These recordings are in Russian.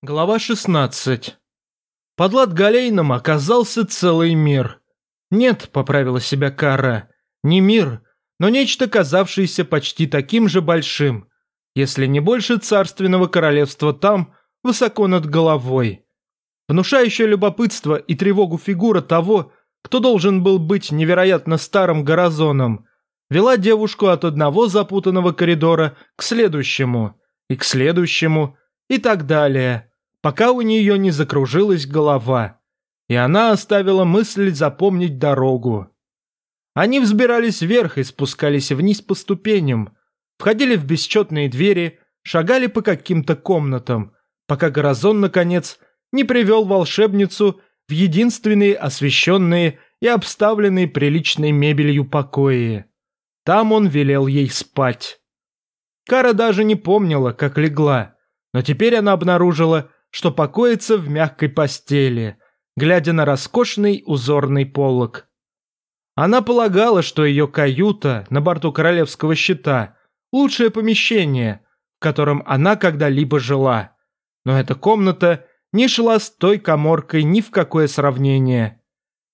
Глава 16. Под Латгалейном оказался целый мир. Нет, поправила себя Кара, не мир, но нечто, казавшееся почти таким же большим, если не больше царственного королевства там, высоко над головой. Внушающая любопытство и тревогу фигура того, кто должен был быть невероятно старым Горазоном, вела девушку от одного запутанного коридора к следующему, и к следующему, и так далее – пока у нее не закружилась голова, и она оставила мысль запомнить дорогу. Они взбирались вверх и спускались вниз по ступеням, входили в бесчетные двери, шагали по каким-то комнатам, пока Горазон, наконец, не привел волшебницу в единственные освещенные и обставленные приличной мебелью покои. Там он велел ей спать. Кара даже не помнила, как легла, но теперь она обнаружила, что покоится в мягкой постели, глядя на роскошный узорный полог. Она полагала, что ее каюта на борту королевского щита – лучшее помещение, в котором она когда-либо жила. Но эта комната не шла с той коморкой ни в какое сравнение.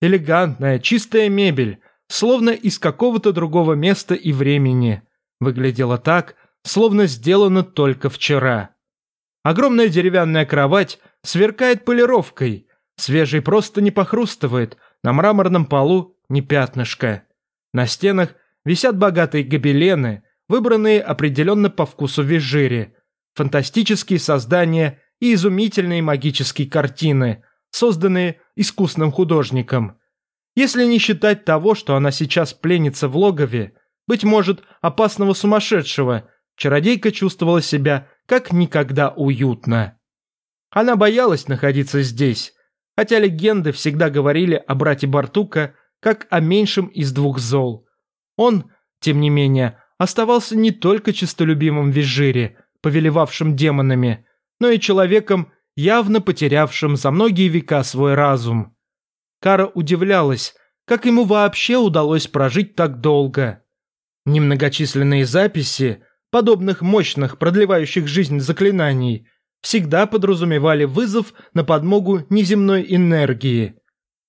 Элегантная, чистая мебель, словно из какого-то другого места и времени, выглядела так, словно сделана только вчера. Огромная деревянная кровать сверкает полировкой, свежий просто не похрустывает, на мраморном полу не пятнышко. На стенах висят богатые гобелены, выбранные определенно по вкусу визжири, фантастические создания и изумительные магические картины, созданные искусным художником. Если не считать того, что она сейчас пленится в логове, быть может, опасного сумасшедшего, чародейка чувствовала себя как никогда уютно. Она боялась находиться здесь, хотя легенды всегда говорили о брате Бартука как о меньшем из двух зол. Он, тем не менее, оставался не только честолюбимым Визжире, повелевавшим демонами, но и человеком, явно потерявшим за многие века свой разум. Кара удивлялась, как ему вообще удалось прожить так долго. Немногочисленные записи – подобных мощных, продлевающих жизнь заклинаний, всегда подразумевали вызов на подмогу неземной энергии.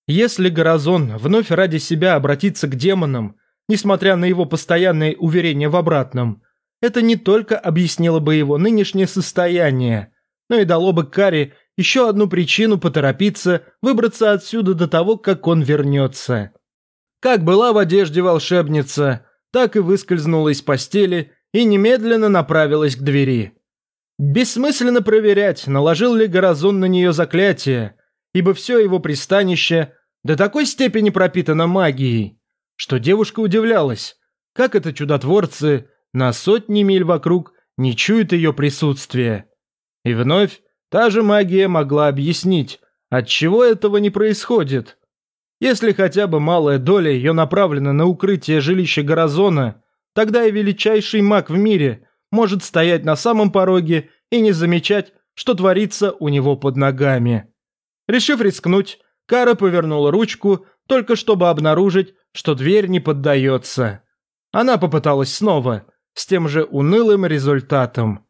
Если Горазон вновь ради себя обратится к демонам, несмотря на его постоянные уверения в обратном, это не только объяснило бы его нынешнее состояние, но и дало бы Каре еще одну причину поторопиться выбраться отсюда до того, как он вернется. Как была в одежде волшебница, так и выскользнула из постели и немедленно направилась к двери. Бессмысленно проверять, наложил ли Горазон на нее заклятие, ибо все его пристанище до такой степени пропитано магией, что девушка удивлялась, как это чудотворцы на сотни миль вокруг не чуют ее присутствие. И вновь та же магия могла объяснить, отчего этого не происходит. Если хотя бы малая доля ее направлена на укрытие жилища Горазона – Тогда и величайший маг в мире может стоять на самом пороге и не замечать, что творится у него под ногами. Решив рискнуть, Кара повернула ручку, только чтобы обнаружить, что дверь не поддается. Она попыталась снова, с тем же унылым результатом.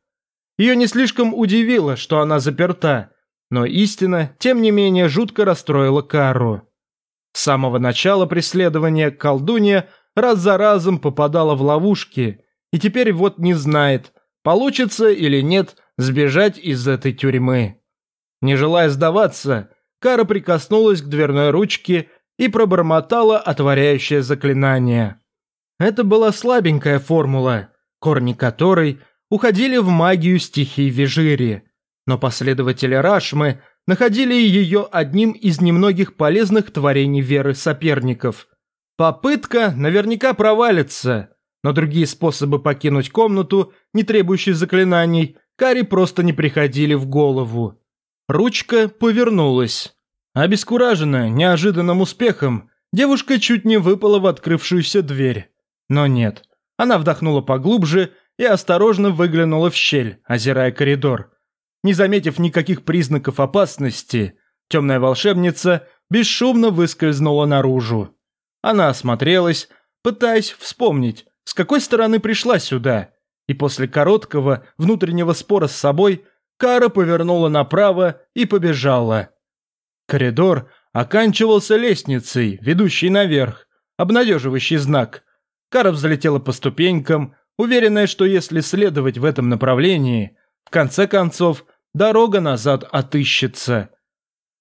Ее не слишком удивило, что она заперта, но истина, тем не менее, жутко расстроила Кару. С самого начала преследования колдунья – раз за разом попадала в ловушки, и теперь вот не знает, получится или нет сбежать из этой тюрьмы. Не желая сдаваться, Кара прикоснулась к дверной ручке и пробормотала отворяющее заклинание. Это была слабенькая формула, корни которой уходили в магию стихий Вижири, но последователи Рашмы находили ее одним из немногих полезных творений веры соперников – Попытка наверняка провалится, но другие способы покинуть комнату, не требующие заклинаний, Кари просто не приходили в голову. Ручка повернулась. Обескураженная неожиданным успехом, девушка чуть не выпала в открывшуюся дверь. Но нет. Она вдохнула поглубже и осторожно выглянула в щель, озирая коридор. Не заметив никаких признаков опасности, темная волшебница бесшумно выскользнула наружу. Она осмотрелась, пытаясь вспомнить, с какой стороны пришла сюда, и после короткого внутреннего спора с собой Кара повернула направо и побежала. Коридор оканчивался лестницей, ведущей наверх, обнадеживающий знак. Кара взлетела по ступенькам, уверенная, что если следовать в этом направлении, в конце концов, дорога назад отыщется.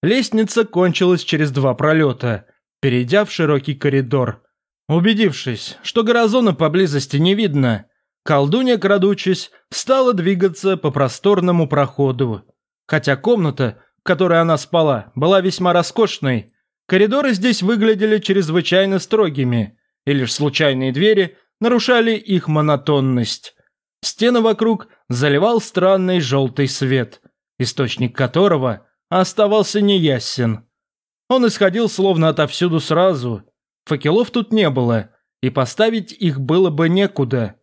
Лестница кончилась через два пролета, перейдя в широкий коридор. Убедившись, что горизона поблизости не видно, колдунья, крадучись, стала двигаться по просторному проходу. Хотя комната, в которой она спала, была весьма роскошной, коридоры здесь выглядели чрезвычайно строгими, и лишь случайные двери нарушали их монотонность. Стены вокруг заливал странный желтый свет, источник которого оставался неясен. Он исходил словно отовсюду сразу – Факелов тут не было, и поставить их было бы некуда.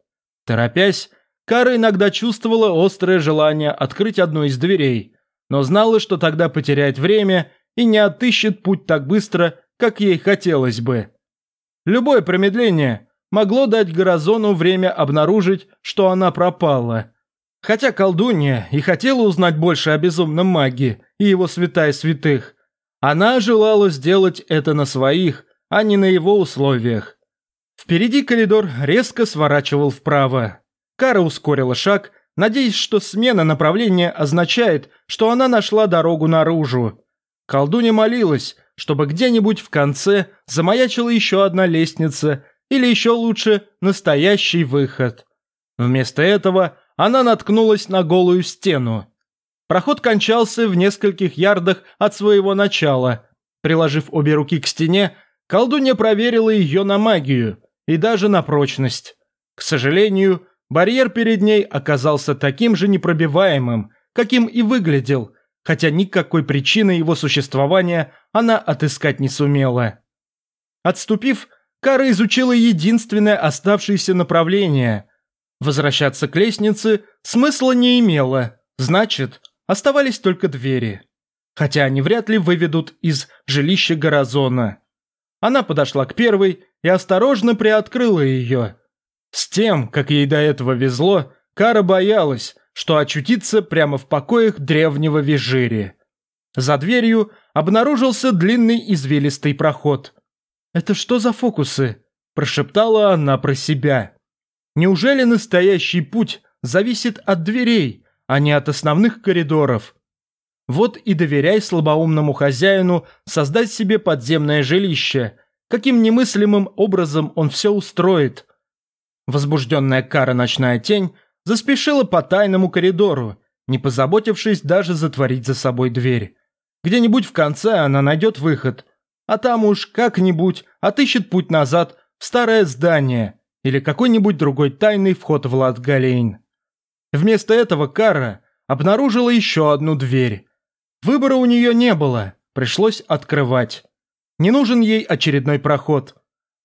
Торопясь, Кара иногда чувствовала острое желание открыть одну из дверей, но знала, что тогда потеряет время и не отыщет путь так быстро, как ей хотелось бы. Любое промедление могло дать Горозону время обнаружить, что она пропала. Хотя колдунья и хотела узнать больше о безумном маге и его святая святых, она желала сделать это на своих, а не на его условиях. Впереди коридор резко сворачивал вправо. Кара ускорила шаг, надеясь, что смена направления означает, что она нашла дорогу наружу. Колдунья молилась, чтобы где-нибудь в конце замаячила еще одна лестница или еще лучше настоящий выход. Вместо этого она наткнулась на голую стену. Проход кончался в нескольких ярдах от своего начала. Приложив обе руки к стене, Колдунья проверила ее на магию и даже на прочность. К сожалению, барьер перед ней оказался таким же непробиваемым, каким и выглядел, хотя никакой причины его существования она отыскать не сумела. Отступив, Кара изучила единственное оставшееся направление. Возвращаться к лестнице смысла не имело, значит, оставались только двери. Хотя они вряд ли выведут из жилища Горазона. Она подошла к первой и осторожно приоткрыла ее. С тем, как ей до этого везло, Кара боялась, что очутится прямо в покоях древнего Вижири. За дверью обнаружился длинный извилистый проход. «Это что за фокусы?» – прошептала она про себя. «Неужели настоящий путь зависит от дверей, а не от основных коридоров?» Вот и доверяй слабоумному хозяину создать себе подземное жилище. Каким немыслимым образом он все устроит. Возбужденная кара ночная тень заспешила по тайному коридору, не позаботившись даже затворить за собой дверь. Где-нибудь в конце она найдет выход, а там уж как-нибудь отыщет путь назад в старое здание или какой-нибудь другой тайный вход в Латгалейн. Вместо этого Кара обнаружила еще одну дверь, Выбора у нее не было, пришлось открывать. Не нужен ей очередной проход.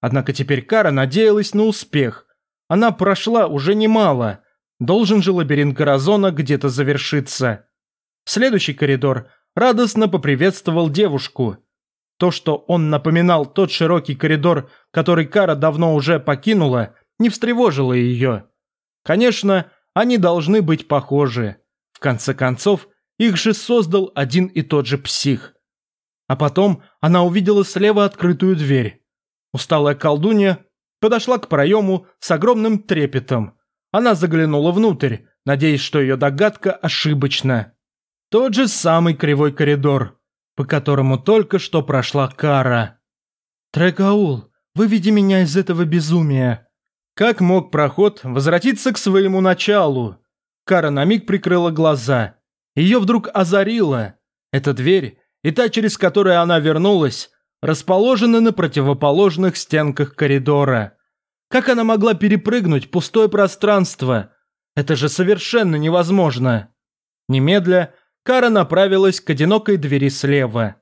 Однако теперь Кара надеялась на успех. Она прошла уже немало. Должен же лабиринт Горазона где-то завершиться. Следующий коридор радостно поприветствовал девушку. То, что он напоминал тот широкий коридор, который Кара давно уже покинула, не встревожило ее. Конечно, они должны быть похожи. В конце концов, их же создал один и тот же псих. А потом она увидела слева открытую дверь. Усталая колдунья подошла к проему с огромным трепетом. Она заглянула внутрь, надеясь, что ее догадка ошибочна. Тот же самый кривой коридор, по которому только что прошла Кара. «Трегаул, выведи меня из этого безумия». Как мог проход возвратиться к своему началу? Кара на миг прикрыла глаза. Ее вдруг озарило. Эта дверь и та, через которую она вернулась, расположены на противоположных стенках коридора. Как она могла перепрыгнуть пустое пространство? Это же совершенно невозможно. Немедля Кара направилась к одинокой двери слева.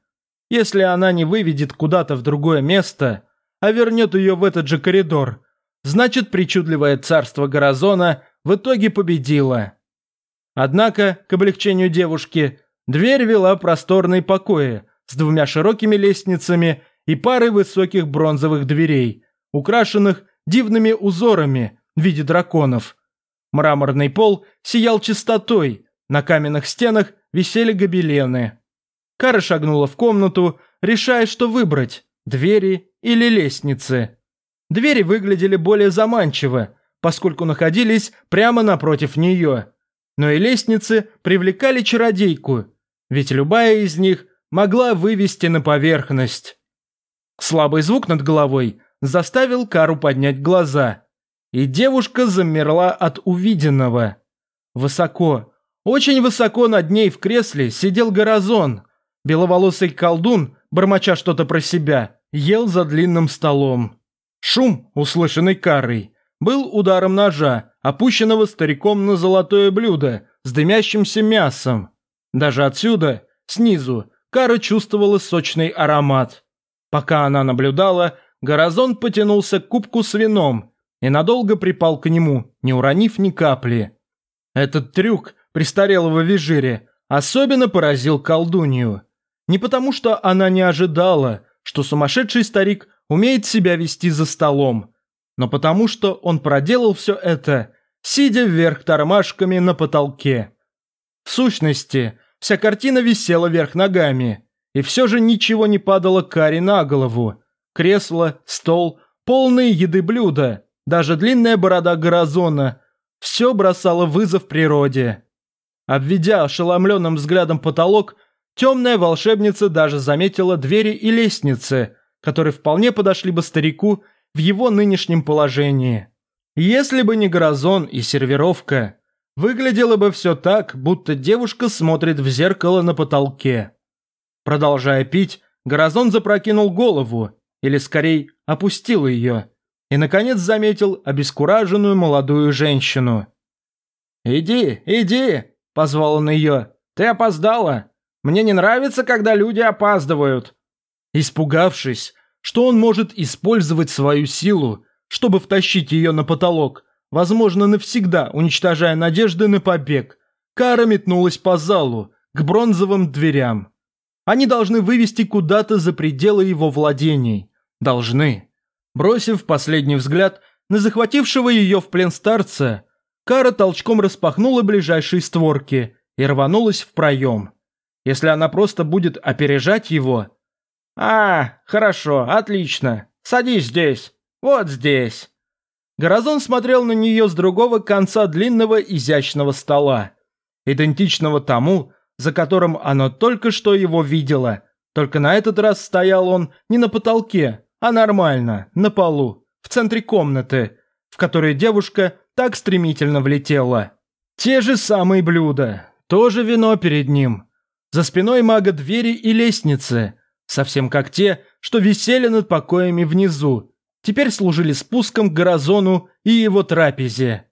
Если она не выведет куда-то в другое место, а вернет ее в этот же коридор, значит причудливое царство Горазона в итоге победило. Однако, к облегчению девушки, дверь вела просторные покои с двумя широкими лестницами и парой высоких бронзовых дверей, украшенных дивными узорами в виде драконов. Мраморный пол сиял чистотой, На каменных стенах висели гобелены. Кара шагнула в комнату, решая, что выбрать – двери или лестницы. Двери выглядели более заманчиво, поскольку находились прямо напротив нее. Но и лестницы привлекали чародейку, ведь любая из них могла вывести на поверхность. Слабый звук над головой заставил Кару поднять глаза, и девушка замерла от увиденного. Высоко, очень высоко над ней в кресле сидел Горазон. Беловолосый колдун, бормоча что-то про себя, ел за длинным столом. Шум, услышанный Карой, был ударом ножа, опущенного стариком на золотое блюдо с дымящимся мясом. Даже отсюда, снизу, Кара чувствовала сочный аромат. Пока она наблюдала, Горазон потянулся к кубку с вином и надолго припал к нему, не уронив ни капли. Этот трюк престарелого визире особенно поразил колдунью. Не потому, что она не ожидала, что сумасшедший старик умеет себя вести за столом, но потому, что он проделал все это, сидя вверх тормашками на потолке. В сущности, вся картина висела вверх ногами, и все же ничего не падало Кари на голову. Кресло, стол, полные еды блюда, даже длинная борода Горазона – все бросало вызов природе. Обведя ошеломленным взглядом потолок, темная волшебница даже заметила двери и лестницы, которые вполне подошли бы старику в его нынешнем положении. Если бы не Грозон и сервировка, выглядело бы все так, будто девушка смотрит в зеркало на потолке. Продолжая пить, Грозон запрокинул голову, или скорее опустил ее, и наконец заметил обескураженную молодую женщину. «Иди, иди!» – позвал он ее. «Ты опоздала! Мне не нравится, когда люди опаздывают!» Испугавшись, что он может использовать свою силу, чтобы втащить ее на потолок, возможно, навсегда уничтожая надежды на побег, Кара метнулась по залу, к бронзовым дверям. Они должны вывести куда-то за пределы его владений. Должны. Бросив последний взгляд на захватившего ее в плен старца, Кара толчком распахнула ближайшие створки и рванулась в проем. Если она просто будет опережать его... «А, хорошо, отлично. Садись здесь. Вот здесь». Горазон смотрел на нее с другого конца длинного изящного стола, идентичного тому, за которым она только что его видела, только на этот раз стоял он не на потолке, а нормально, на полу, в центре комнаты, в которой девушка так стремительно влетела. Те же самые блюда, тоже вино перед ним. За спиной мага двери и лестницы, совсем как те, что висели над покоями внизу, теперь служили спуском к Горазону и его трапезе.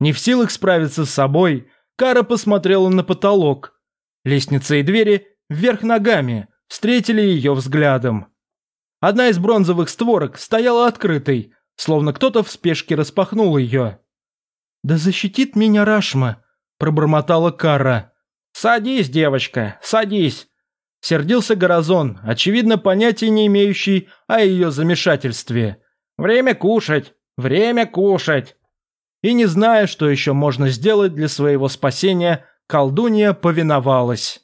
Не в силах справиться с собой, Кара посмотрела на потолок. Лестница и двери вверх ногами встретили ее взглядом. Одна из бронзовых створок стояла открытой, словно кто-то в спешке распахнул ее. «Да защитит меня Рашма», – пробормотала Кара. «Садись, девочка, садись», – сердился Горазон, очевидно понятия не имеющий о ее замешательстве. «Время кушать, время кушать». И не зная, что еще можно сделать для своего спасения, колдунья повиновалась.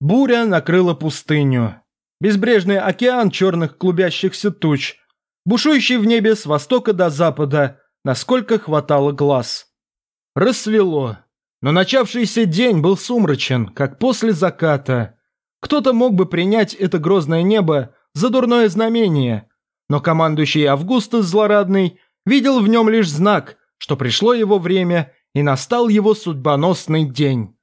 Буря накрыла пустыню. Безбрежный океан черных клубящихся туч, бушующий в небе с востока до запада – насколько хватало глаз. Рассвело, но начавшийся день был сумрачен, как после заката. Кто-то мог бы принять это грозное небо за дурное знамение, но командующий Августус Злорадный видел в нем лишь знак, что пришло его время и настал его судьбоносный день.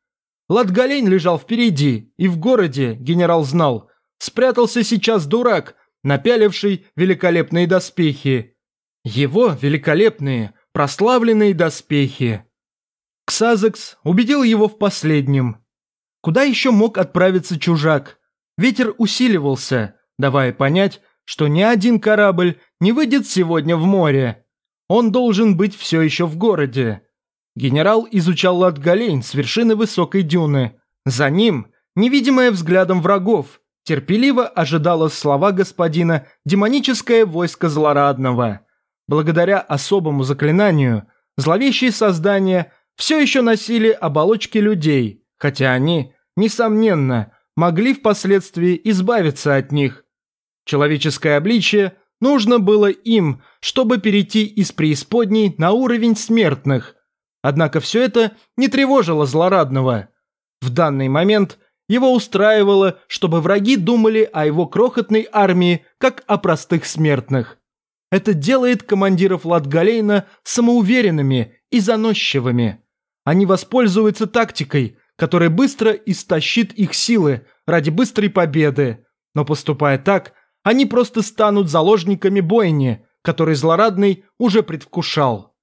Латгалень лежал впереди, и в городе, генерал знал, спрятался сейчас дурак, напяливший великолепные доспехи, его великолепные, прославленные доспехи. Ксазекс убедил его в последнем. Куда еще мог отправиться чужак? Ветер усиливался, давая понять, что ни один корабль не выйдет сегодня в море. Он должен быть все еще в городе. Генерал изучал Латгалейн с вершины высокой дюны. За ним, невидимая взглядом врагов, терпеливо ожидало слова господина демоническое войско злорадного. Благодаря особому заклинанию, зловещие создания все еще носили оболочки людей, хотя они, несомненно, могли впоследствии избавиться от них. Человеческое обличие нужно было им, чтобы перейти из преисподней на уровень смертных. Однако все это не тревожило злорадного. В данный момент его устраивало, чтобы враги думали о его крохотной армии, как о простых смертных. Это делает командиров Латгалейна самоуверенными и заносчивыми. Они воспользуются тактикой, которая быстро истощит их силы ради быстрой победы. Но поступая так, они просто станут заложниками бойни, который Злорадный уже предвкушал.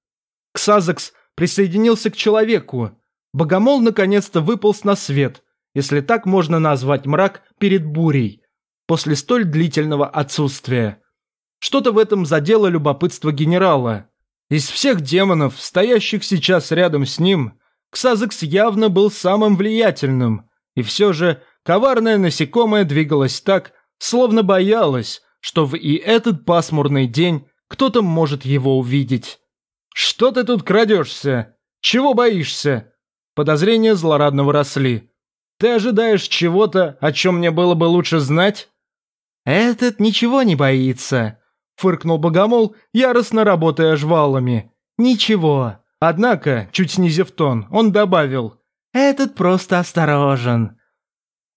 Ксазакс присоединился к человеку. Богомол наконец-то выполз на свет, если так можно назвать мрак перед бурей, после столь длительного отсутствия. Что-то в этом задело любопытство генерала. Из всех демонов, стоящих сейчас рядом с ним, Ксазекс явно был самым влиятельным, и все же коварное насекомое двигалось так, словно боялось, что в и этот пасмурный день кто-то может его увидеть. «Что ты тут крадешься? Чего боишься?» Подозрения злорадного росли. «Ты ожидаешь чего-то, о чем мне было бы лучше знать?» «Этот ничего не боится», – фыркнул Богомол, яростно работая жвалами. «Ничего». Однако, чуть снизив тон, он добавил «Этот просто осторожен».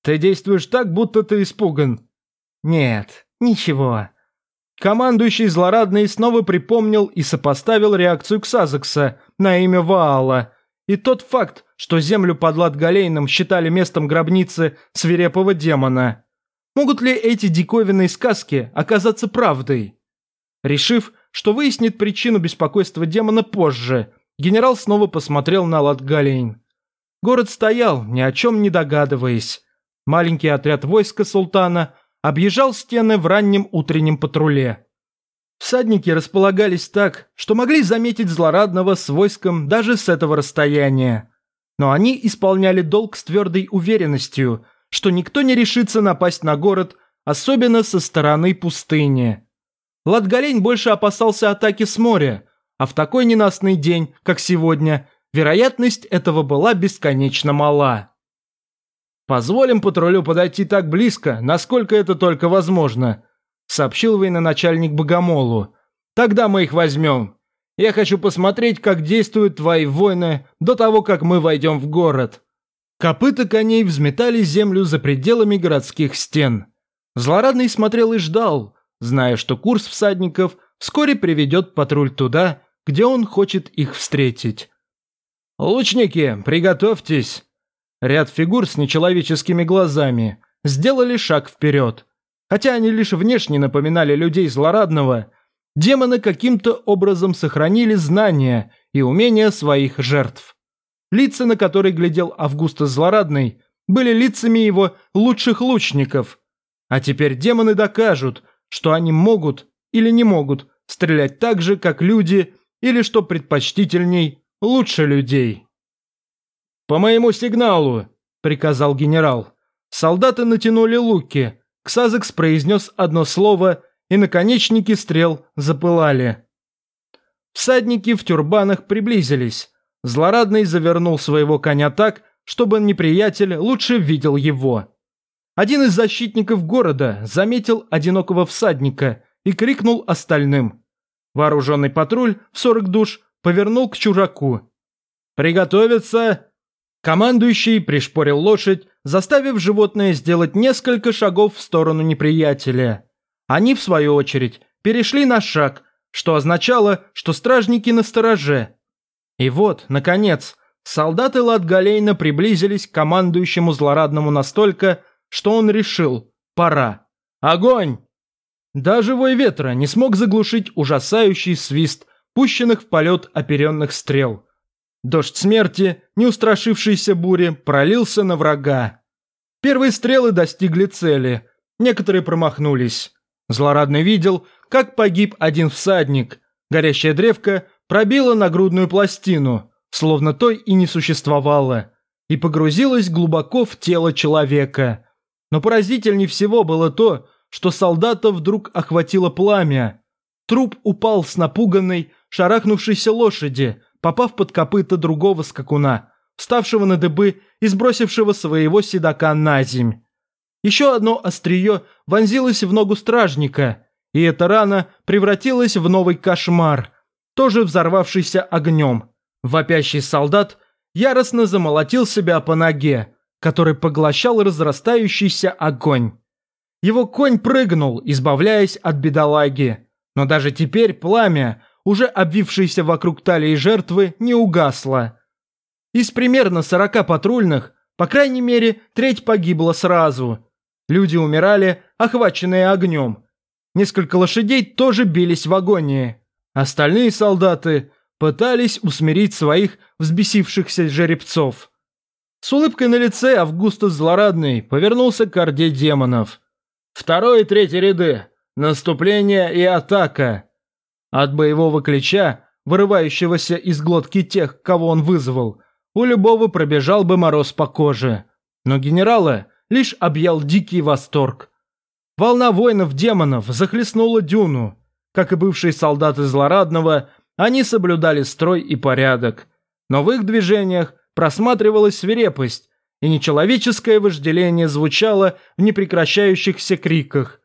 «Ты действуешь так, будто ты испуган». «Нет, ничего». Командующий злорадный снова припомнил и сопоставил реакцию Ксазекса на имя Ваала и тот факт, что землю под Латгалейном считали местом гробницы свирепого демона. Могут ли эти диковинные сказки оказаться правдой? Решив, что выяснит причину беспокойства демона позже, Генерал снова посмотрел на Латгалейн. Город стоял, ни о чем не догадываясь. Маленький отряд войска султана объезжал стены в раннем утреннем патруле. Всадники располагались так, что могли заметить злорадного с войском даже с этого расстояния. Но они исполняли долг с твердой уверенностью, что никто не решится напасть на город, особенно со стороны пустыни. Латгалейн больше опасался атаки с моря, а в такой ненастный день, как сегодня, вероятность этого была бесконечно мала. «Позволим патрулю подойти так близко, насколько это только возможно», сообщил военачальник Богомолу. «Тогда мы их возьмем. Я хочу посмотреть, как действуют твои воины до того, как мы войдем в город». Копыта коней взметали землю за пределами городских стен. Злорадный смотрел и ждал, зная, что курс всадников вскоре приведет патруль туда, где он хочет их встретить. «Лучники, приготовьтесь!» Ряд фигур с нечеловеческими глазами сделали шаг вперед. Хотя они лишь внешне напоминали людей злорадного, демоны каким-то образом сохранили знания и умения своих жертв. Лица, на которые глядел Августа Злорадный, были лицами его лучших лучников. А теперь демоны докажут, что они могут или не могут стрелять так же, как люди или, что предпочтительней, лучше людей. «По моему сигналу», – приказал генерал. Солдаты натянули луки. Ксазекс произнес одно слово, и наконечники стрел запылали. Всадники в тюрбанах приблизились. Злорадный завернул своего коня так, чтобы неприятель лучше видел его. Один из защитников города заметил одинокого всадника и крикнул остальным. Вооруженный патруль в 40 душ повернул к чужаку. «Приготовиться!» Командующий пришпорил лошадь, заставив животное сделать несколько шагов в сторону неприятеля. Они, в свою очередь, перешли на шаг, что означало, что стражники на стороже. И вот, наконец, солдаты Латгалейна приблизились к командующему злорадному настолько, что он решил – пора. «Огонь!» Даже вой ветра не смог заглушить ужасающий свист пущенных в полет оперенных стрел. Дождь смерти, не устрашившийся бури, пролился на врага. Первые стрелы достигли цели, некоторые промахнулись. Злорадный видел, как погиб один всадник. Горящая древка пробила нагрудную пластину, словно той и не существовало, и погрузилась глубоко в тело человека. Но поразительней всего было то, что солдата вдруг охватило пламя. Труп упал с напуганной, шарахнувшейся лошади, попав под копыта другого скакуна, вставшего на дыбы и сбросившего своего седока на земь. Еще одно острие вонзилось в ногу стражника, и эта рана превратилась в новый кошмар, тоже взорвавшийся огнем. Вопящий солдат яростно замолотил себя по ноге, который поглощал разрастающийся огонь. Его конь прыгнул, избавляясь от бедолаги, но даже теперь пламя, уже обвившееся вокруг талии жертвы, не угасло. Из примерно сорока патрульных, по крайней мере, треть погибла сразу. Люди умирали, охваченные огнем. Несколько лошадей тоже бились в агонии. Остальные солдаты пытались усмирить своих взбесившихся жеребцов. С улыбкой на лице Августус Злорадный повернулся к орде демонов. Второй и третий ряды. Наступление и атака. От боевого клича, вырывающегося из глотки тех, кого он вызвал, у любого пробежал бы мороз по коже. Но генерала лишь объял дикий восторг. Волна воинов-демонов захлестнула дюну. Как и бывшие солдаты Злорадного, они соблюдали строй и порядок. Но в их движениях просматривалась свирепость, и нечеловеческое вожделение звучало в непрекращающихся криках.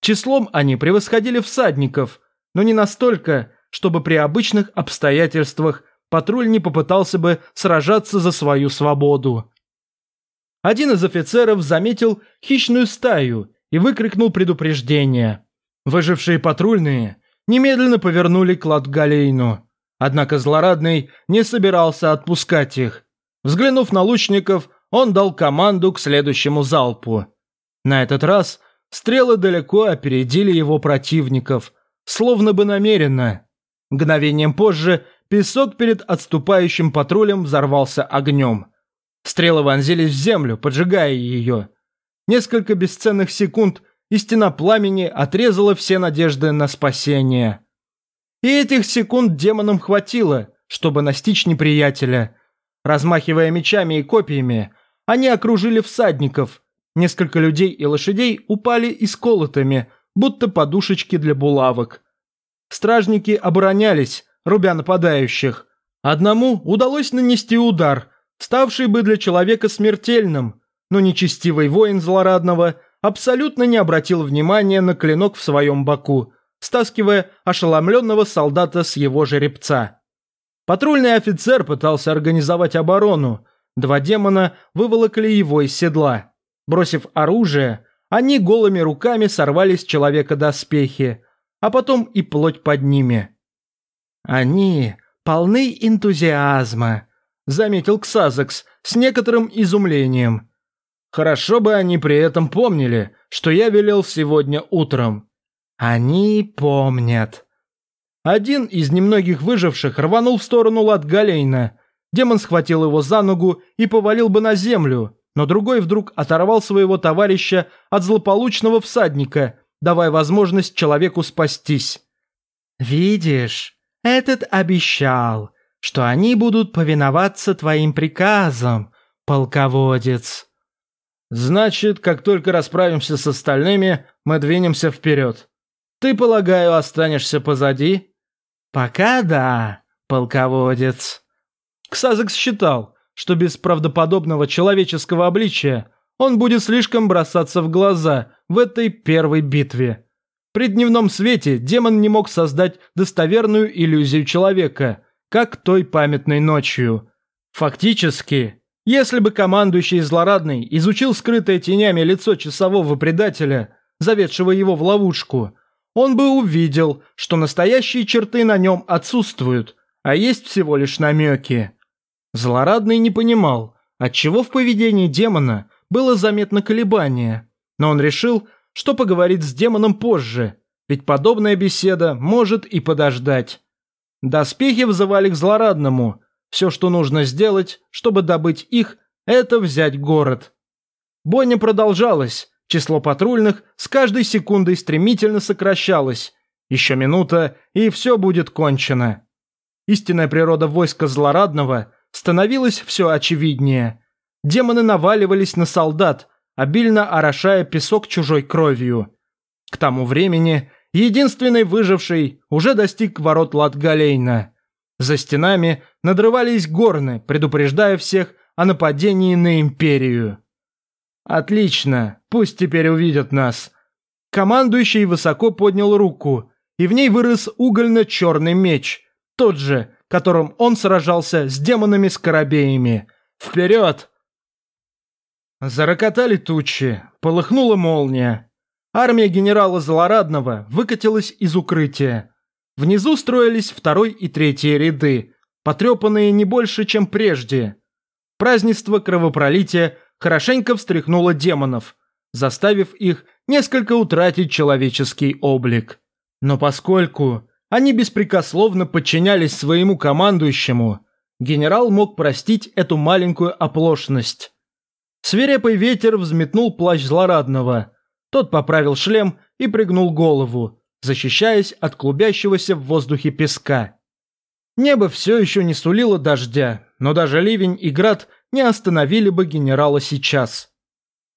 Числом они превосходили всадников, но не настолько, чтобы при обычных обстоятельствах патруль не попытался бы сражаться за свою свободу. Один из офицеров заметил хищную стаю и выкрикнул предупреждение. Выжившие патрульные немедленно повернули к Латгалейну. Однако Злорадный не собирался отпускать их. Взглянув на лучников, он дал команду к следующему залпу. На этот раз стрелы далеко опередили его противников, словно бы намеренно. Мгновением позже песок перед отступающим патрулем взорвался огнем. Стрелы вонзились в землю, поджигая ее. Несколько бесценных секунд, и стена пламени отрезала все надежды на спасение. И этих секунд демонам хватило, чтобы настичь неприятеля. Размахивая мечами и копьями, они окружили всадников. Несколько людей и лошадей упали исколотыми, будто подушечки для булавок. Стражники оборонялись, рубя нападающих. Одному удалось нанести удар, ставший бы для человека смертельным, но нечестивый воин злорадного абсолютно не обратил внимания на клинок в своем боку, стаскивая ошеломленного солдата с его жеребца. Патрульный офицер пытался организовать оборону, два демона выволокли его из седла. Бросив оружие, они голыми руками сорвали с человека доспехи, а потом и плоть под ними. Они полны энтузиазма, заметил Ксазекс с некоторым изумлением. Хорошо бы они при этом помнили, что я велел сегодня утром. Они помнят. Один из немногих выживших рванул в сторону Латгалейна. Демон схватил его за ногу и повалил бы на землю, но другой вдруг оторвал своего товарища от злополучного всадника, давая возможность человеку спастись. «Видишь, этот обещал, что они будут повиноваться твоим приказам, полководец». «Значит, как только расправимся с остальными, мы двинемся вперед. Ты, полагаю, останешься позади?» «Пока да, полководец». Ксазекс считал, что без правдоподобного человеческого обличия он будет слишком бросаться в глаза в этой первой битве. При дневном свете демон не мог создать достоверную иллюзию человека, как той памятной ночью. Фактически, если бы командующий злорадный изучил скрытое тенями лицо часового предателя, заведшего его в ловушку, он бы увидел, что настоящие черты на нем отсутствуют, а есть всего лишь намеки. Злорадный не понимал, отчего в поведении демона было заметно колебание, но он решил, что поговорит с демоном позже, ведь подобная беседа может и подождать. Доспехи взывали к злорадному. Все, что нужно сделать, чтобы добыть их, это взять город. Бойня продолжалась, число патрульных с каждой секундой стремительно сокращалось. Еще минута, и все будет кончено. Истинная природа войска злорадного становилась все очевиднее. Демоны наваливались на солдат, обильно орошая песок чужой кровью. К тому времени единственный выживший уже достиг ворот Латгалейна. За стенами надрывались горны, предупреждая всех о нападении на Империю. «Отлично, пусть теперь увидят нас». Командующий высоко поднял руку, и в ней вырос угольно-черный меч, тот же, которым он сражался с демонами-скоробеями. «Вперед!» Зарокотали тучи, полыхнула молния. Армия генерала Злорадного выкатилась из укрытия. Внизу строились второй и третий ряды, потрепанные не больше, чем прежде. Празднество кровопролития хорошенько встряхнуло демонов, заставив их несколько утратить человеческий облик. Но поскольку они беспрекословно подчинялись своему командующему, генерал мог простить эту маленькую оплошность. Свирепый ветер взметнул плащ злорадного. Тот поправил шлем и пригнул голову, защищаясь от клубящегося в воздухе песка. Небо все еще не сулило дождя, но даже ливень и град не остановили бы генерала сейчас.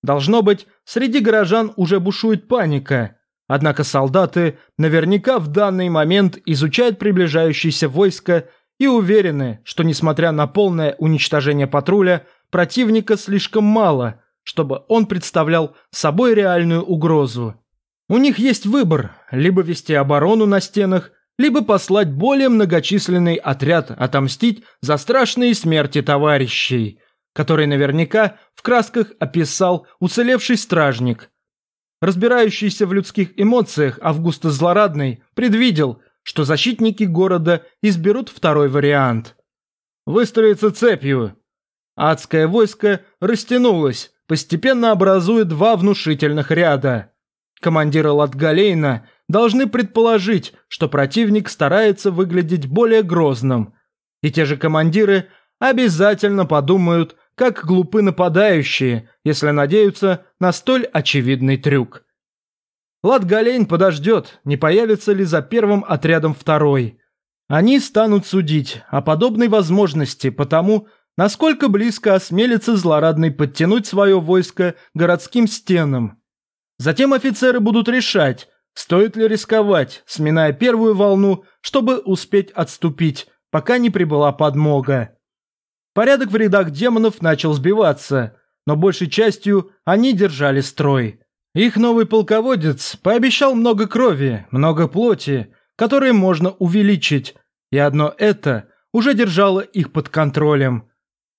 Должно быть, среди горожан уже бушует паника, однако солдаты наверняка в данный момент изучают приближающееся войско и уверены, что несмотря на полное уничтожение патруля, противника слишком мало, чтобы он представлял собой реальную угрозу. У них есть выбор – либо вести оборону на стенах, либо послать более многочисленный отряд отомстить за страшные смерти товарищей, который наверняка в красках описал уцелевший стражник. Разбирающийся в людских эмоциях Августа Злорадный предвидел, что защитники города изберут второй вариант. Выстроиться цепью, Адское войско растянулось, постепенно образуя два внушительных ряда. Командиры Латгалейна должны предположить, что противник старается выглядеть более грозным. И те же командиры обязательно подумают, как глупы нападающие, если надеются на столь очевидный трюк. Латгалейн подождет, не появится ли за первым отрядом второй. Они станут судить о подобной возможности потому, насколько близко осмелится злорадный подтянуть свое войско городским стенам. Затем офицеры будут решать, стоит ли рисковать, сминая первую волну, чтобы успеть отступить, пока не прибыла подмога. Порядок в рядах демонов начал сбиваться, но большей частью они держали строй. Их новый полководец пообещал много крови, много плоти, которые можно увеличить, и одно это уже держало их под контролем –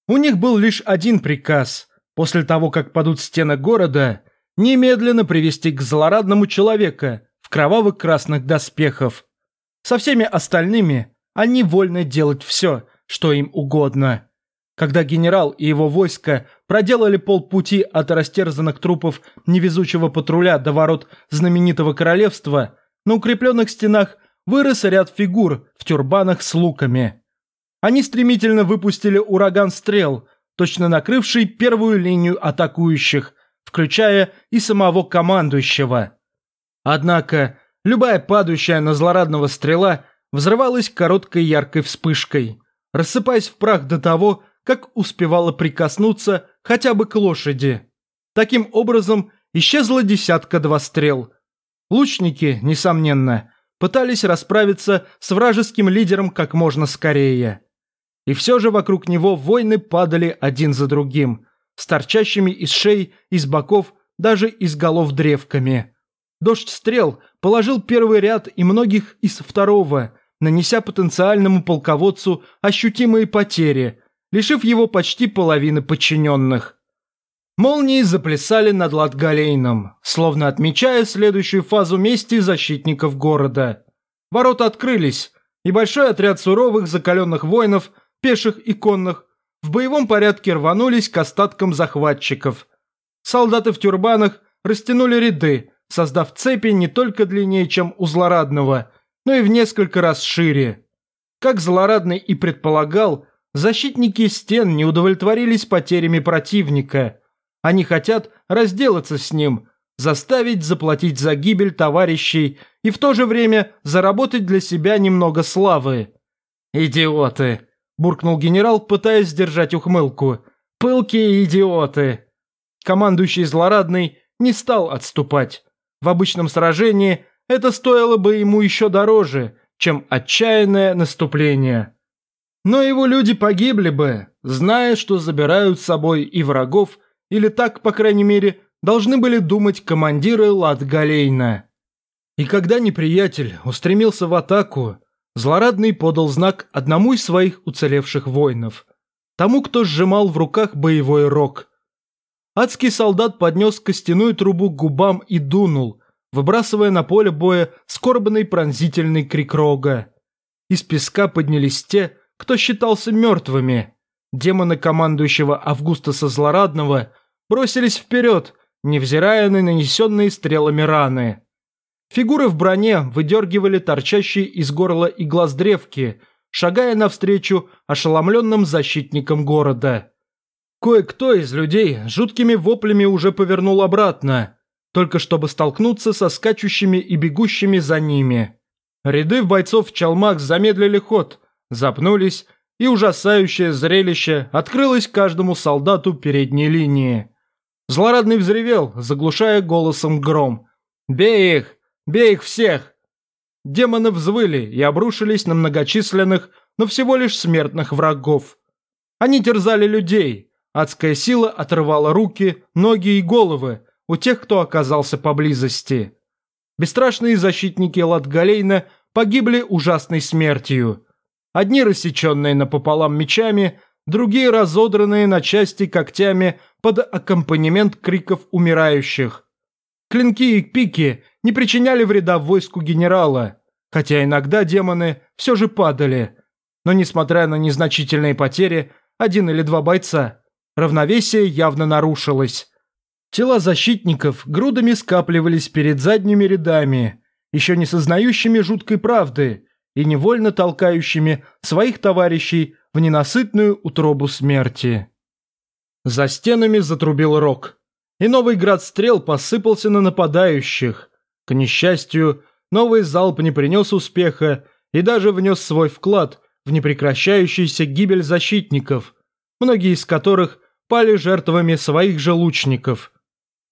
у них был лишь один приказ – после того, как падут стены города, немедленно привести к злорадному человека в кровавых красных доспехов. Со всеми остальными они вольны делать все, что им угодно. Когда генерал и его войско проделали полпути от растерзанных трупов невезучего патруля до ворот знаменитого королевства, на укрепленных стенах вырос ряд фигур в тюрбанах с луками. Они стремительно выпустили ураган стрел, точно накрывший первую линию атакующих, включая и самого командующего. Однако, любая падающая на злорадного стрела взрывалась короткой яркой вспышкой, рассыпаясь в прах до того, как успевала прикоснуться хотя бы к лошади. Таким образом, исчезла десятка-два стрел. Лучники, несомненно, пытались расправиться с вражеским лидером как можно скорее. И все же вокруг него воины падали один за другим, с торчащими из шеи, из боков, даже из голов древками. Дождь стрел положил первый ряд и многих из второго, нанеся потенциальному полководцу ощутимые потери, лишив его почти половины подчиненных. Молнии заплясали над Латгалейном, словно отмечая следующую фазу мести защитников города. Ворота открылись, и большой отряд суровых закаленных воинов – пеших и конных, в боевом порядке рванулись к остаткам захватчиков. Солдаты в тюрбанах растянули ряды, создав цепи не только длиннее, чем у злорадного, но и в несколько раз шире. Как злорадный и предполагал, защитники стен не удовлетворились потерями противника. Они хотят разделаться с ним, заставить заплатить за гибель товарищей и в то же время заработать для себя немного славы. «Идиоты!» Буркнул генерал, пытаясь сдержать ухмылку. «Пылкие идиоты!» Командующий злорадный не стал отступать. В обычном сражении это стоило бы ему еще дороже, чем отчаянное наступление. Но его люди погибли бы, зная, что забирают с собой и врагов, или так, по крайней мере, должны были думать командиры Латгалейна. И когда неприятель устремился в атаку, Злорадный подал знак одному из своих уцелевших воинов, тому, кто сжимал в руках боевой рог. Адский солдат поднес костяную трубу к губам и дунул, выбрасывая на поле боя скорбный пронзительный крик рога. Из песка поднялись те, кто считался мертвыми. Демоны командующего Августаса Злорадного бросились вперед, невзирая на нанесенные стрелами раны. Фигуры в броне выдергивали торчащие из горла и глаз древки, шагая навстречу ошеломленным защитникам города. Кое-кто из людей жуткими воплями уже повернул обратно, только чтобы столкнуться со скачущими и бегущими за ними. Ряды бойцов в чалмах замедлили ход, запнулись, и ужасающее зрелище открылось каждому солдату передней линии. Злорадный взревел, заглушая голосом гром. «Бей их! Бей их всех!» Демоны взвыли и обрушились на многочисленных, но всего лишь смертных врагов. Они терзали людей. Адская сила отрывала руки, ноги и головы у тех, кто оказался поблизости. Бесстрашные защитники Латгалейна погибли ужасной смертью. Одни рассеченные напополам мечами, другие разодранные на части когтями под аккомпанемент криков умирающих. Клинки и пики не причиняли вреда войску генерала, хотя иногда демоны все же падали. Но несмотря на незначительные потери, один или два бойца, равновесие явно нарушилось. Тела защитников грудами скапливались перед задними рядами, еще не сознающими жуткой правды и невольно толкающими своих товарищей в ненасытную утробу смерти. За стенами затрубил рог, и новый град стрел посыпался на нападающих, к несчастью, новый залп не принес успеха и даже внес свой вклад в непрекращающуюся гибель защитников, многие из которых пали жертвами своих же лучников.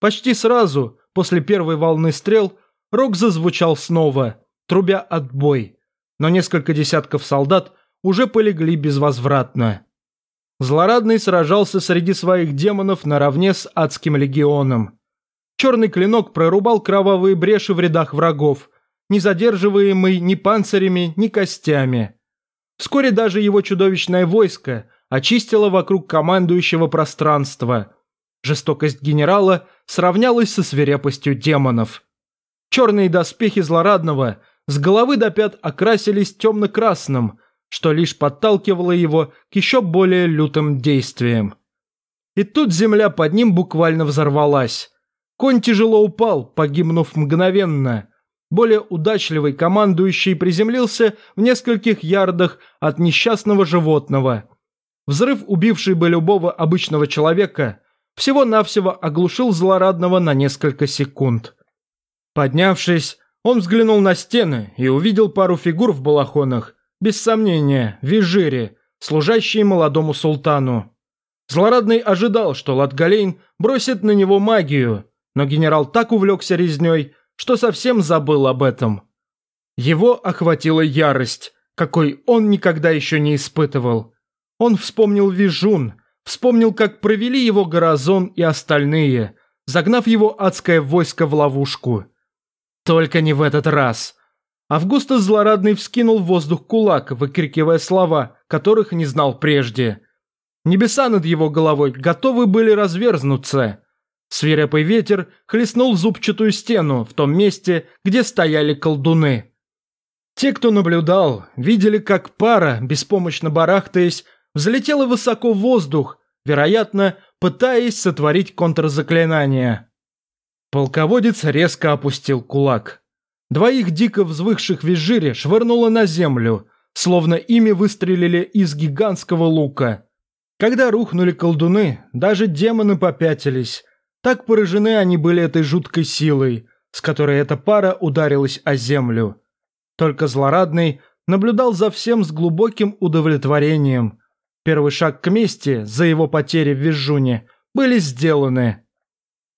Почти сразу, после первой волны стрел, рог зазвучал снова, трубя отбой, но несколько десятков солдат уже полегли безвозвратно. Злорадный сражался среди своих демонов наравне с адским легионом. Черный клинок прорубал кровавые бреши в рядах врагов, не задерживаемый ни панцирями, ни костями. Вскоре даже его чудовищное войско очистило вокруг командующего пространство. Жестокость генерала сравнялась со свирепостью демонов. Черные доспехи злорадного с головы до пят окрасились темно-красным, что лишь подталкивало его к еще более лютым действиям. И тут земля под ним буквально взорвалась. Конь тяжело упал, погибнув мгновенно. Более удачливый командующий приземлился в нескольких ярдах от несчастного животного. Взрыв, убивший бы любого обычного человека, всего-навсего оглушил злорадного на несколько секунд. Поднявшись, он взглянул на стены и увидел пару фигур в балахонах, без сомнения, визжири, служащие молодому султану. Злорадный ожидал, что Латгалейн бросит на него магию, но генерал так увлекся резней, что совсем забыл об этом. Его охватила ярость, какой он никогда еще не испытывал. Он вспомнил Вижун, вспомнил, как провели его Горазон и остальные, загнав его адское войско в ловушку. Только не в этот раз. Августус злорадный вскинул в воздух кулак, выкрикивая слова, которых не знал прежде. Небеса над его головой готовы были разверзнуться. Свирепый ветер хлестнул зубчатую стену в том месте, где стояли колдуны. Те, кто наблюдал, видели, как пара, беспомощно барахтаясь, взлетела высоко в воздух, вероятно, пытаясь сотворить контрзаклинание. Полководец резко опустил кулак. Двоих дико взвыхших визжире швырнуло на землю, словно ими выстрелили из гигантского лука. Когда рухнули колдуны, даже демоны попятились, так поражены они были этой жуткой силой, с которой эта пара ударилась о землю. Только злорадный наблюдал за всем с глубоким удовлетворением. Первый шаг к мести за его потери в Визжуне были сделаны.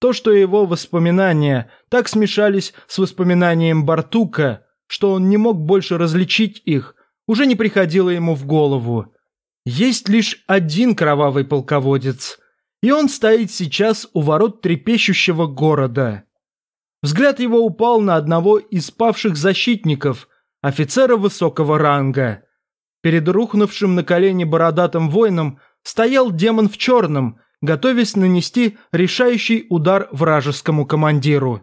То, что его воспоминания так смешались с воспоминанием Бартука, что он не мог больше различить их, уже не приходило ему в голову. Есть лишь один кровавый полководец, и он стоит сейчас у ворот трепещущего города. Взгляд его упал на одного из павших защитников, офицера высокого ранга. Перед рухнувшим на колени бородатым воином стоял демон в черном, готовясь нанести решающий удар вражескому командиру.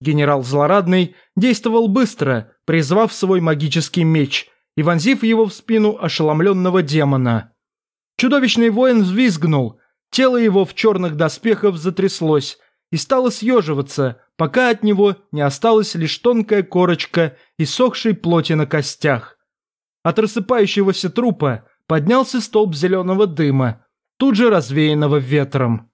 Генерал Злорадный действовал быстро, призвав свой магический меч и вонзив его в спину ошеломленного демона. Чудовищный воин взвизгнул, тело его в черных доспехах затряслось и стало съеживаться, пока от него не осталась лишь тонкая корочка иссохшей плоти на костях. От рассыпающегося трупа поднялся столб зеленого дыма, тут же развеянного ветром.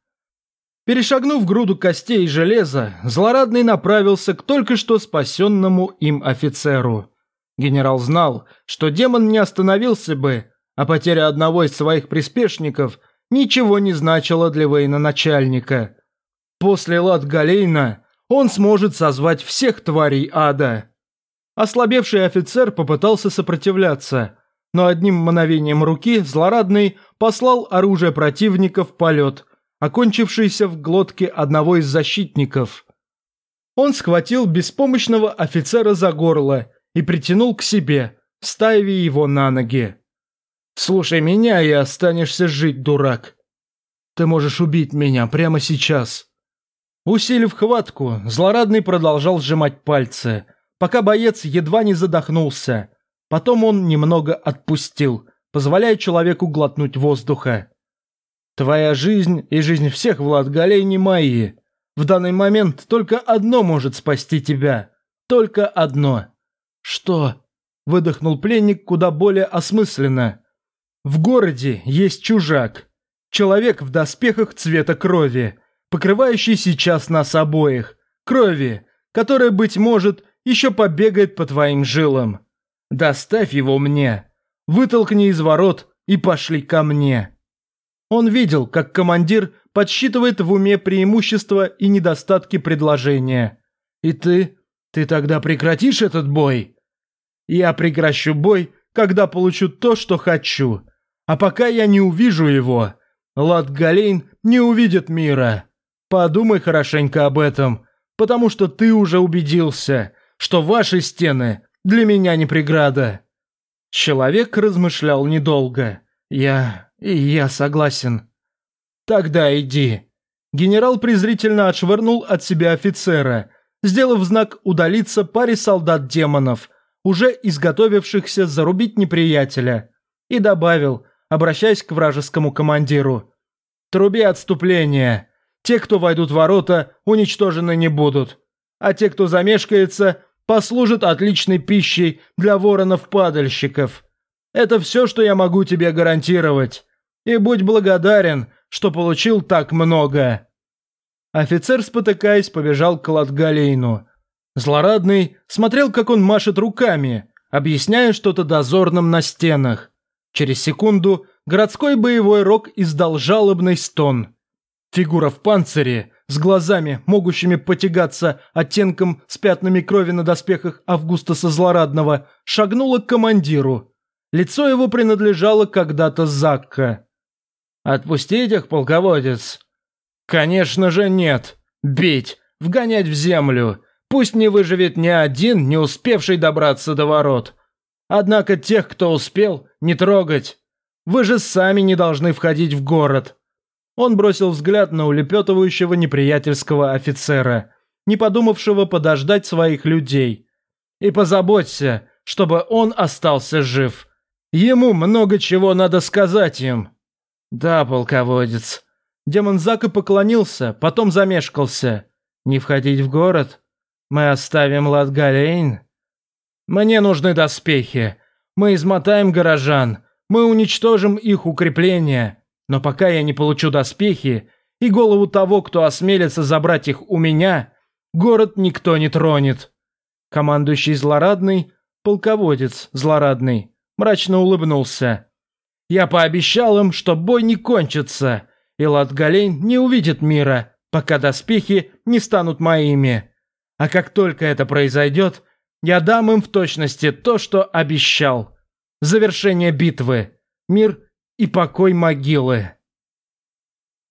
Перешагнув груду костей и железа, Злорадный направился к только что спасенному им офицеру. Генерал знал, что демон не остановился бы, а потеря одного из своих приспешников ничего не значила для военачальника. После лад Галейна он сможет созвать всех тварей ада. Ослабевший офицер попытался сопротивляться, но одним мгновением руки Злорадный послал оружие противника в полет – окончившийся в глотке одного из защитников. Он схватил беспомощного офицера за горло и притянул к себе, ставя его на ноги. «Слушай меня и останешься жить, дурак. Ты можешь убить меня прямо сейчас». Усилив хватку, злорадный продолжал сжимать пальцы, пока боец едва не задохнулся. Потом он немного отпустил, позволяя человеку глотнуть воздуха. Твоя жизнь и жизнь всех Влад Галей не мои. В данный момент только одно может спасти тебя. Только одно. Что? Выдохнул пленник куда более осмысленно. В городе есть чужак. Человек в доспехах цвета крови, покрывающий сейчас нас обоих. Крови, которая, быть может, еще побегает по твоим жилам. Доставь его мне. Вытолкни из ворот и пошли ко мне. Он видел, как командир подсчитывает в уме преимущества и недостатки предложения. «И ты? Ты тогда прекратишь этот бой?» «Я прекращу бой, когда получу то, что хочу. А пока я не увижу его, Лад Галейн не увидит мира. Подумай хорошенько об этом, потому что ты уже убедился, что ваши стены для меня не преграда». Человек размышлял недолго. «Я... «И я согласен». «Тогда иди». Генерал презрительно отшвырнул от себя офицера, сделав знак удалиться паре солдат-демонов, уже изготовившихся зарубить неприятеля, и добавил, обращаясь к вражескому командиру. «Труби отступление. Те, кто войдут в ворота, уничтожены не будут. А те, кто замешкается, послужат отличной пищей для воронов-падальщиков. Это все, что я могу тебе гарантировать и будь благодарен, что получил так много». Офицер, спотыкаясь, побежал к Латгалейну. Злорадный смотрел, как он машет руками, объясняя что-то дозорным на стенах. Через секунду городской боевой рог издал жалобный стон. Фигура в панцире, с глазами, могущими потягаться оттенком с пятнами крови на доспехах Августаса Злорадного, шагнула к командиру. Лицо его принадлежало когда-то Закка. «Отпустить их, полководец?» «Конечно же нет. Бить, вгонять в землю. Пусть не выживет ни один, не успевший добраться до ворот. Однако тех, кто успел, не трогать. Вы же сами не должны входить в город». Он бросил взгляд на улепетывающего неприятельского офицера, не подумавшего подождать своих людей. «И позаботься, чтобы он остался жив. Ему много чего надо сказать им». «Да, полководец». Демон Зака поклонился, потом замешкался. «Не входить в город? Мы оставим Латгалейн?» «Мне нужны доспехи. Мы измотаем горожан. Мы уничтожим их укрепления. Но пока я не получу доспехи и голову того, кто осмелится забрать их у меня, город никто не тронет». Командующий злорадный, полководец злорадный, мрачно улыбнулся. Я пообещал им, что бой не кончится, и Латгалейн не увидит мира, пока доспехи не станут моими. А как только это произойдет, я дам им в точности то, что обещал. Завершение битвы. Мир и покой могилы.